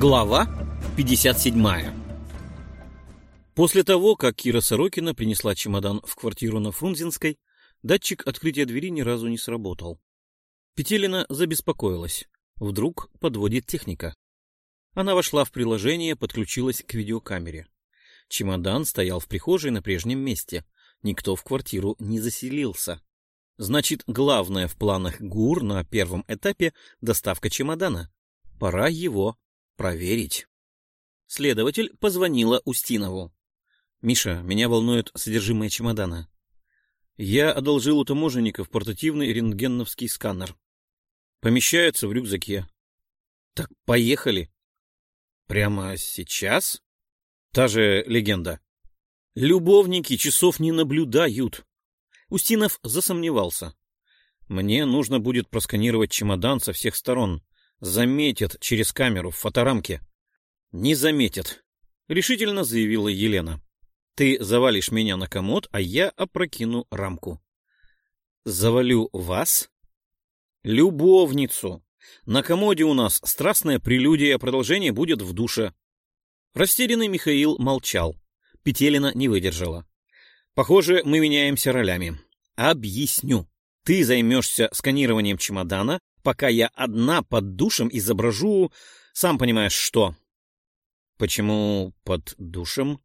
Глава 57 После того, как Кира Сорокина принесла чемодан в квартиру на Фрунзенской, датчик открытия двери ни разу не сработал. Петелина забеспокоилась. Вдруг подводит техника. Она вошла в приложение, подключилась к видеокамере. Чемодан стоял в прихожей на прежнем месте. Никто в квартиру не заселился. Значит, главное в планах ГУР на первом этапе — доставка чемодана. Пора его проверить. Следователь позвонила Устинову. «Миша, меня волнует содержимое чемодана. Я одолжил у таможенников портативный рентгеновский сканер. Помещается в рюкзаке. Так поехали. Прямо сейчас? Та же легенда. Любовники часов не наблюдают. Устинов засомневался. Мне нужно будет просканировать чемодан со всех сторон. Заметят через камеру в фоторамке. Не заметят, решительно заявила Елена. Ты завалишь меня на комод, а я опрокину рамку. Завалю вас? Любовницу. На комоде у нас страстная прелюдия, продолжение будет в душе. Растерянный Михаил молчал. Петелина не выдержала. Похоже, мы меняемся ролями. Объясню. Ты займешься сканированием чемодана, пока я одна под душем изображу... Сам понимаешь, что. Почему под душем?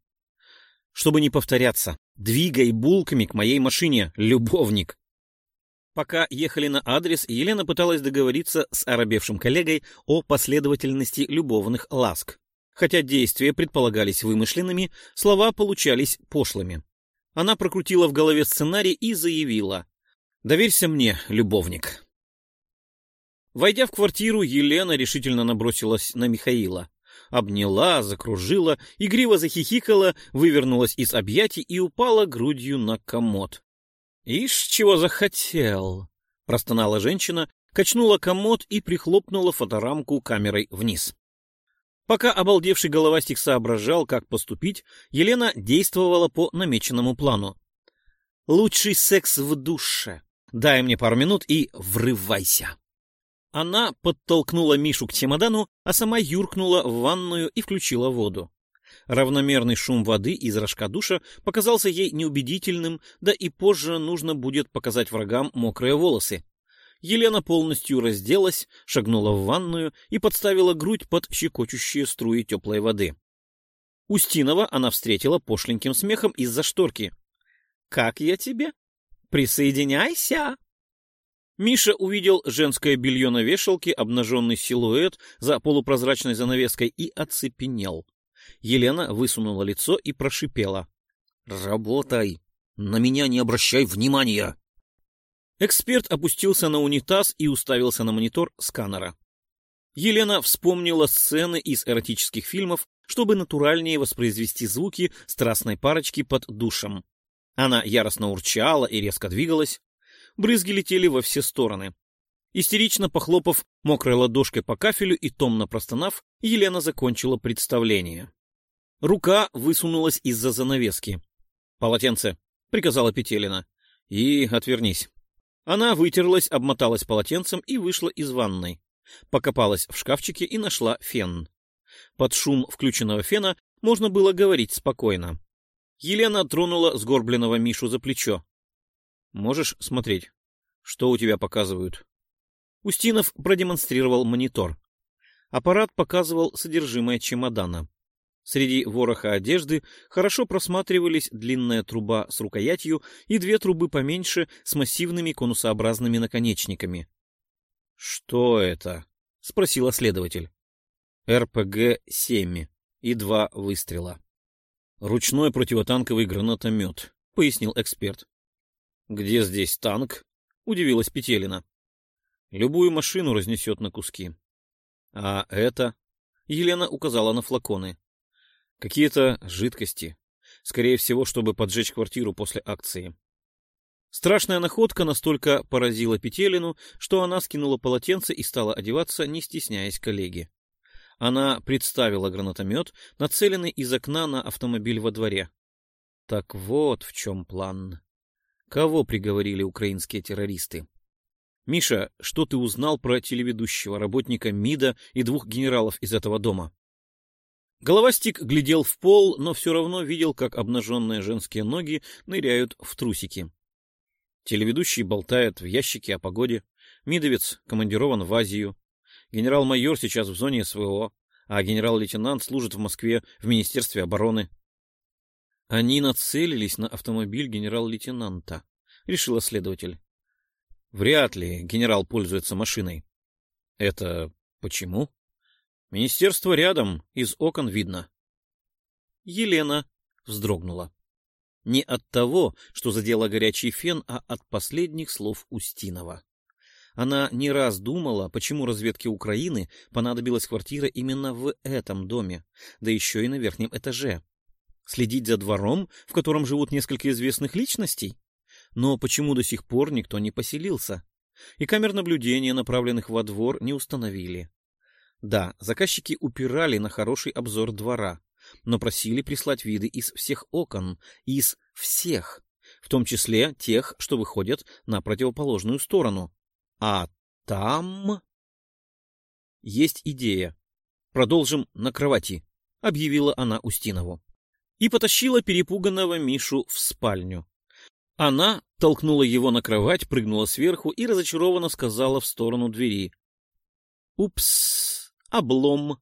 Чтобы не повторяться. Двигай булками к моей машине, любовник. Пока ехали на адрес, Елена пыталась договориться с оробевшим коллегой о последовательности любовных ласк. Хотя действия предполагались вымышленными, слова получались пошлыми. Она прокрутила в голове сценарий и заявила. «Доверься мне, любовник». Войдя в квартиру, Елена решительно набросилась на Михаила. Обняла, закружила, игриво захихикала, вывернулась из объятий и упала грудью на комод. «Ишь, чего захотел!» — простонала женщина, качнула комод и прихлопнула фоторамку камерой вниз. Пока обалдевший головастик соображал, как поступить, Елена действовала по намеченному плану. «Лучший секс в душе. Дай мне пару минут и врывайся». Она подтолкнула Мишу к чемодану, а сама юркнула в ванную и включила воду. Равномерный шум воды из рожка душа показался ей неубедительным, да и позже нужно будет показать врагам мокрые волосы. Елена полностью разделась, шагнула в ванную и подставила грудь под щекочущие струи теплой воды. Устинова она встретила пошленьким смехом из-за шторки. «Как я тебе? Присоединяйся!» Миша увидел женское белье на вешалке, обнаженный силуэт за полупрозрачной занавеской и оцепенел. Елена высунула лицо и прошипела. «Работай! На меня не обращай внимания!» Эксперт опустился на унитаз и уставился на монитор сканера. Елена вспомнила сцены из эротических фильмов, чтобы натуральнее воспроизвести звуки страстной парочки под душем. Она яростно урчала и резко двигалась. Брызги летели во все стороны. Истерично похлопав мокрой ладошкой по кафелю и томно простонав, Елена закончила представление. Рука высунулась из-за занавески. «Полотенце», — приказала Петелина. «И отвернись». Она вытерлась, обмоталась полотенцем и вышла из ванной. Покопалась в шкафчике и нашла фен. Под шум включенного фена можно было говорить спокойно. Елена тронула сгорбленного Мишу за плечо. «Можешь смотреть, что у тебя показывают?» Устинов продемонстрировал монитор. Аппарат показывал содержимое чемодана. Среди вороха одежды хорошо просматривались длинная труба с рукоятью и две трубы поменьше с массивными конусообразными наконечниками. — Что это? — спросила следователь. — РПГ-7 и два выстрела. — Ручной противотанковый гранатомет, — пояснил эксперт. — Где здесь танк? — удивилась Петелина. — Любую машину разнесет на куски. — А это? — Елена указала на флаконы. Какие-то жидкости. Скорее всего, чтобы поджечь квартиру после акции. Страшная находка настолько поразила Петелину, что она скинула полотенце и стала одеваться, не стесняясь коллеги. Она представила гранатомет, нацеленный из окна на автомобиль во дворе. Так вот в чем план. Кого приговорили украинские террористы? Миша, что ты узнал про телеведущего, работника МИДа и двух генералов из этого дома? Головастик глядел в пол, но все равно видел, как обнаженные женские ноги ныряют в трусики. Телеведущий болтает в ящике о погоде. Мидовец командирован в Азию. Генерал-майор сейчас в зоне СВО, а генерал-лейтенант служит в Москве в Министерстве обороны. Они нацелились на автомобиль генерал-лейтенанта, решила следователь. Вряд ли генерал пользуется машиной. Это почему? Министерство рядом, из окон видно. Елена вздрогнула. Не от того, что задела горячий фен, а от последних слов Устинова. Она не раз думала, почему разведке Украины понадобилась квартира именно в этом доме, да еще и на верхнем этаже. Следить за двором, в котором живут несколько известных личностей? Но почему до сих пор никто не поселился? И камер наблюдения, направленных во двор, не установили. Да, заказчики упирали на хороший обзор двора, но просили прислать виды из всех окон, из всех, в том числе тех, что выходят на противоположную сторону. А там... Есть идея. Продолжим на кровати, объявила она Устинову. И потащила перепуганного Мишу в спальню. Она толкнула его на кровать, прыгнула сверху и разочарованно сказала в сторону двери. «Упс!» Облом.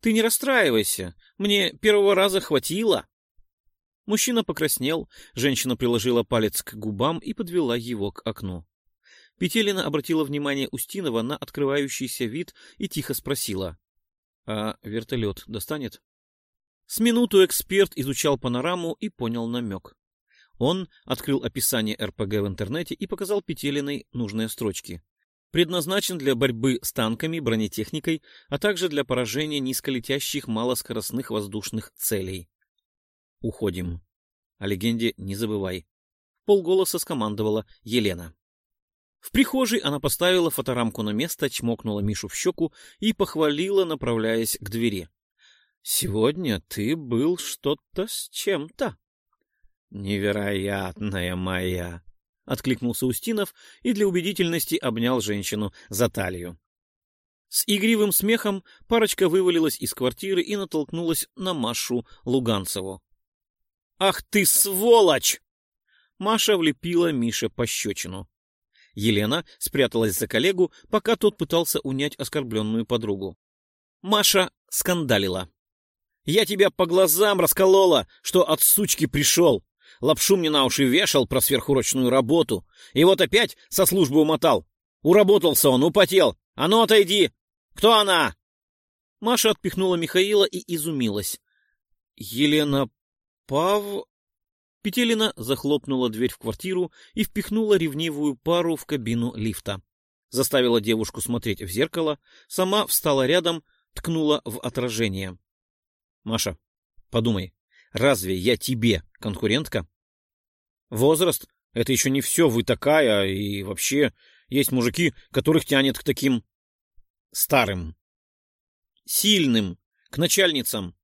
Ты не расстраивайся. Мне первого раза хватило. Мужчина покраснел, женщина приложила палец к губам и подвела его к окну. Петелина обратила внимание Устинова на открывающийся вид и тихо спросила. — А вертолет достанет? С минуту эксперт изучал панораму и понял намек. Он открыл описание РПГ в интернете и показал Петелиной нужные строчки предназначен для борьбы с танками, бронетехникой, а также для поражения низколетящих малоскоростных воздушных целей. Уходим. О легенде не забывай. Полголоса скомандовала Елена. В прихожей она поставила фоторамку на место, чмокнула Мишу в щеку и похвалила, направляясь к двери. — Сегодня ты был что-то с чем-то. — Невероятная моя! — откликнулся Устинов и для убедительности обнял женщину за талию. С игривым смехом парочка вывалилась из квартиры и натолкнулась на Машу Луганцеву. «Ах ты, сволочь!» Маша влепила Мише пощечину. Елена спряталась за коллегу, пока тот пытался унять оскорбленную подругу. Маша скандалила. «Я тебя по глазам расколола, что от сучки пришел! лапшу мне на уши вешал про сверхурочную работу. И вот опять со службы умотал. Уработался он, употел. А ну, отойди! Кто она?» Маша отпихнула Михаила и изумилась. «Елена Пав...» Петелина захлопнула дверь в квартиру и впихнула ревнивую пару в кабину лифта. Заставила девушку смотреть в зеркало, сама встала рядом, ткнула в отражение. «Маша, подумай, разве я тебе конкурентка?» Возраст — это еще не все, вы такая, и вообще есть мужики, которых тянет к таким старым, сильным, к начальницам.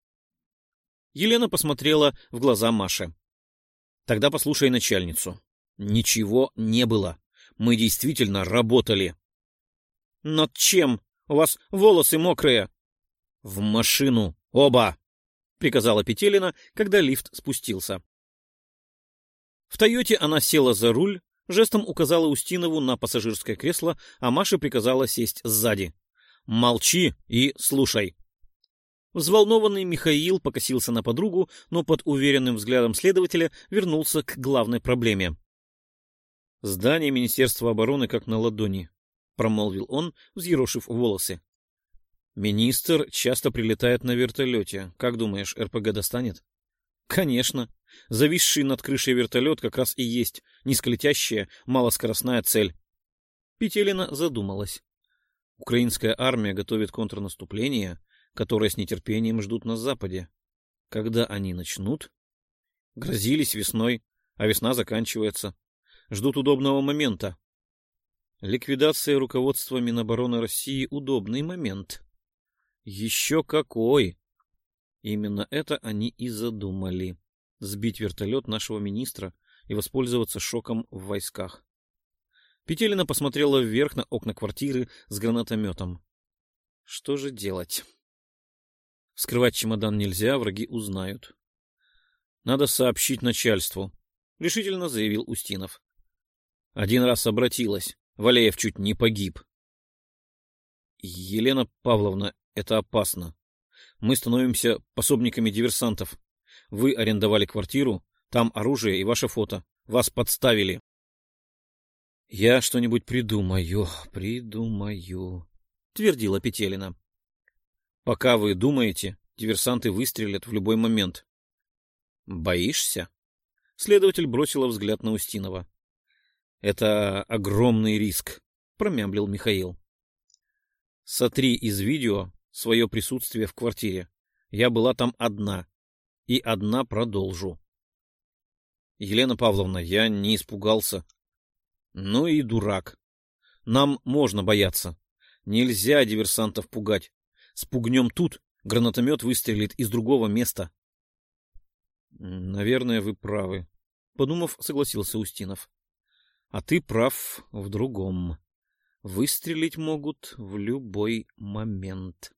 Елена посмотрела в глаза Маше. Тогда послушай начальницу. Ничего не было. Мы действительно работали. Над чем? У вас волосы мокрые. В машину. Оба! Приказала Петелина, когда лифт спустился. В «Тойоте» она села за руль, жестом указала Устинову на пассажирское кресло, а Маше приказала сесть сзади. «Молчи и слушай». Взволнованный Михаил покосился на подругу, но под уверенным взглядом следователя вернулся к главной проблеме. «Здание Министерства обороны как на ладони», — промолвил он, взъерошив волосы. «Министр часто прилетает на вертолете. Как думаешь, РПГ достанет?» «Конечно. Зависший над крышей вертолет как раз и есть низколетящая малоскоростная цель. Петелина задумалась. Украинская армия готовит контрнаступление, которое с нетерпением ждут на Западе. Когда они начнут? Грозились весной, а весна заканчивается. Ждут удобного момента. Ликвидация руководства Минобороны России — удобный момент. Еще какой! Именно это они и задумали сбить вертолет нашего министра и воспользоваться шоком в войсках. Петелина посмотрела вверх на окна квартиры с гранатометом. Что же делать? Скрывать чемодан нельзя, враги узнают. Надо сообщить начальству, — решительно заявил Устинов. Один раз обратилась. Валеев чуть не погиб. Елена Павловна, это опасно. Мы становимся пособниками диверсантов. Вы арендовали квартиру, там оружие и ваше фото. Вас подставили. Я что-нибудь придумаю, придумаю, твердила Петелина. Пока вы думаете, диверсанты выстрелят в любой момент. Боишься? Следователь бросила взгляд на Устинова. Это огромный риск, промямлил Михаил. Сотри из видео свое присутствие в квартире. Я была там одна. И одна продолжу. Елена Павловна, я не испугался. Ну и дурак. Нам можно бояться. Нельзя диверсантов пугать. Спугнем тут, гранатомет выстрелит из другого места. Наверное, вы правы. Подумав, согласился Устинов. А ты прав в другом. Выстрелить могут в любой момент.